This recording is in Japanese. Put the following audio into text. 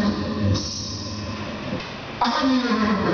あっておりま。